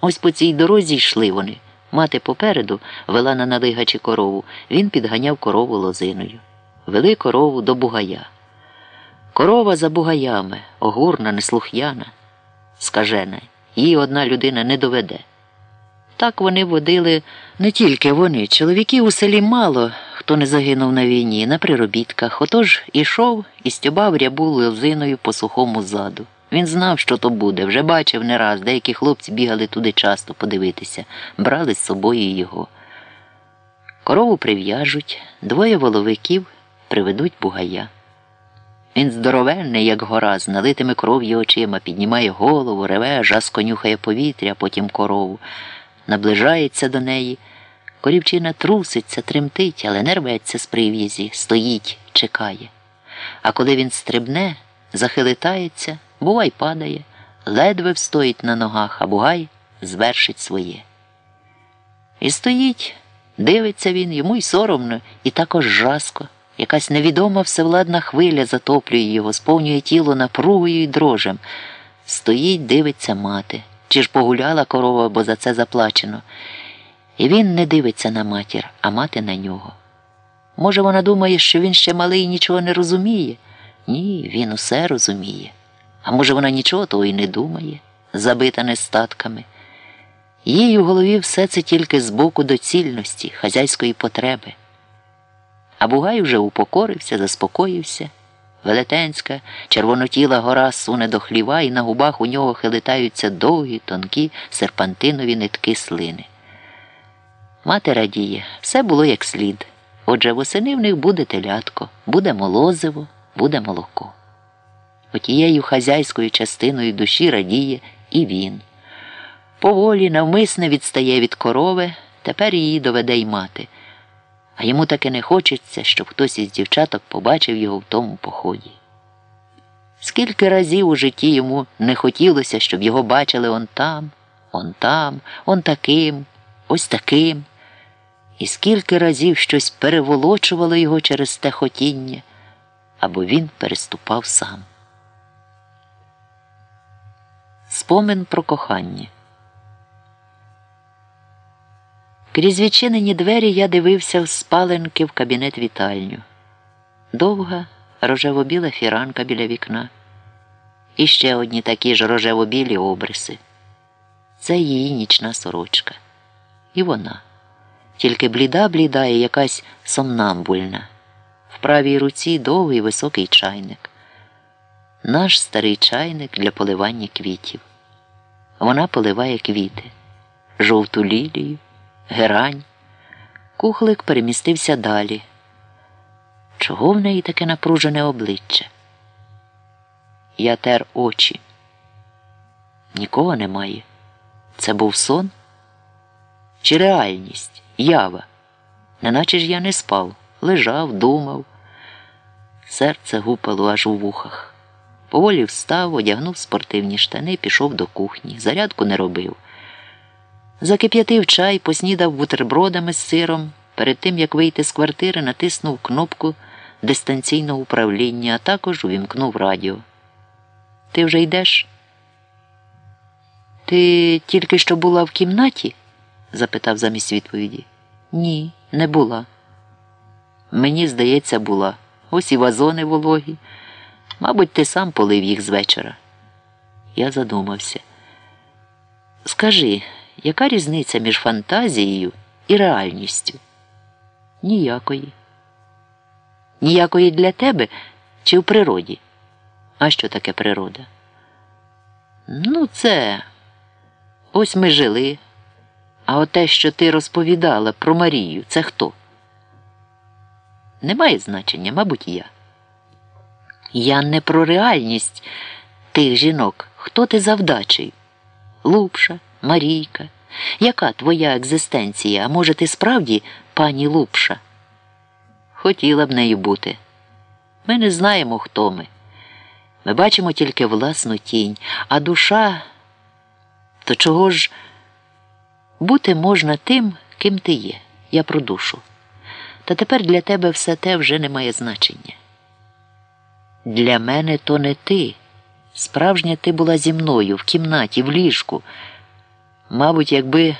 Ось по цій дорозі йшли вони. Мати попереду вела на налигачі корову, він підганяв корову лозиною. Вели корову до бугая. Корова за бугаями, огурна, неслух'яна, скажена, її одна людина не доведе. Так вони водили не тільки вони, чоловіків у селі мало, хто не загинув на війні, на приробітках. Отож ішов і стюбав рябу лозиною по сухому заду. Він знав, що то буде, вже бачив не раз, деякі хлопці бігали туди часто подивитися, брали з собою його. Корову прив'яжуть, двоє воловиків приведуть бугая. Він здоровенний, як гора, з налитими кров'ю очима, піднімає голову, реве, жаско нюхає повітря, потім корову, наближається до неї. Корівчина труситься, тремтить, але не рветься з прив'язі, стоїть, чекає. А коли він стрибне, захилитається, бувай падає, ледве встоїть на ногах, а бугай звершить своє. І стоїть, дивиться він, йому й соромно, і також жаско. Якась невідома всевладна хвиля затоплює його, сповнює тіло напругою й дрожем. Стоїть, дивиться мати. Чи ж погуляла корова, бо за це заплачено. І він не дивиться на матір, а мати на нього. Може, вона думає, що він ще малий і нічого не розуміє? Ні, він усе розуміє. А може, вона нічого того й не думає, забита нестатками. Їй у голові все це тільки з боку доцільності, хазяйської потреби. А Бугай вже упокорився, заспокоївся. Велетенська, червонотіла гора суне до хліва, і на губах у нього хилитаються довгі, тонкі серпантинові нитки слини. Мати радіє, все було як слід. Отже, восени в них буде телятко, буде молозиво, буде молоко. Отією хазяйською частиною душі радіє і він. Поволі навмисне відстає від корови, тепер її доведе й мати. А йому таки не хочеться, щоб хтось із дівчаток побачив його в тому поході. Скільки разів у житті йому не хотілося, щоб його бачили он там, он там, он таким, ось таким. І скільки разів щось переволочувало його через те хотіння, або він переступав сам. Спомин про кохання. Крізь відчинені двері я дивився в спаленки в кабінет вітальню. Довга рожево-біла фіранка біля вікна. І ще одні такі ж рожево-білі обриси. Це її нічна сорочка. І вона, тільки бліда, бліда і якась сомнамбульна. В правій руці довгий високий чайник. Наш старий чайник для поливання квітів. Вона поливає квіти, жовту лілію герань. Кухлик перемістився далі. Чого в неї таке напружене обличчя? Я тер очі. Нікого немає. Це був сон? Чи реальність, ява? Неначе ж я не спав, лежав, думав. Серце гупало аж у вухах. Поволі встав, одягнув спортивні штани, пішов до кухні. Зарядку не робив. Закип'ятив чай, поснідав бутербродами з сиром. Перед тим, як вийти з квартири, натиснув кнопку дистанційного управління, а також увімкнув радіо. Ти вже йдеш? Ти тільки що була в кімнаті? запитав замість відповіді. Ні, не була. Мені, здається, була. Ось і вазони вологі. Мабуть, ти сам полив їх з вечора. Я задумався. Скажи. Яка різниця між фантазією і реальністю? Ніякої. Ніякої для тебе чи в природі? А що таке природа? Ну, це ось ми жили. А от те, що ти розповідала про Марію, це хто? Немає значення, мабуть, я. Я не про реальність тих жінок. Хто ти завдачею? Лупша. Марійка, яка твоя екзистенція? А може, ти справді пані Лупша? Хотіла б нею бути. Ми не знаємо, хто ми. Ми бачимо тільки власну тінь, а душа то чого ж бути можна тим, ким ти є. Я про душу. Та тепер для тебе все те вже не має значення. Для мене то не ти. Справжня ти була зі мною в кімнаті, в ліжку. Мабуть, якби